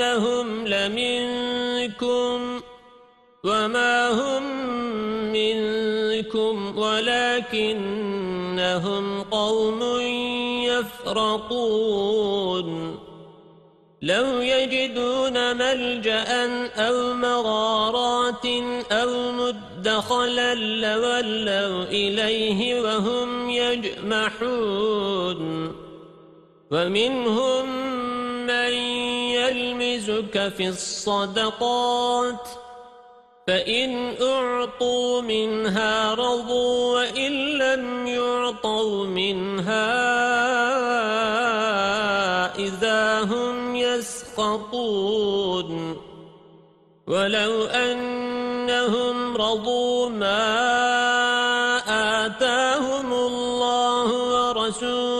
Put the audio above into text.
إنهم لمنكم وما هم منكم ولكنهم قوم يفرقون لو يجدون ملجأ أو مغارات أو مدخلا لولوا إليه وهم يجمحون ومنهم من يلمزك في الصدقات فإن أعطوا منها رضوا وإن لم يعطوا منها إذا هم يسقطون ولو أنهم رضوا ما آتاهم الله ورسوله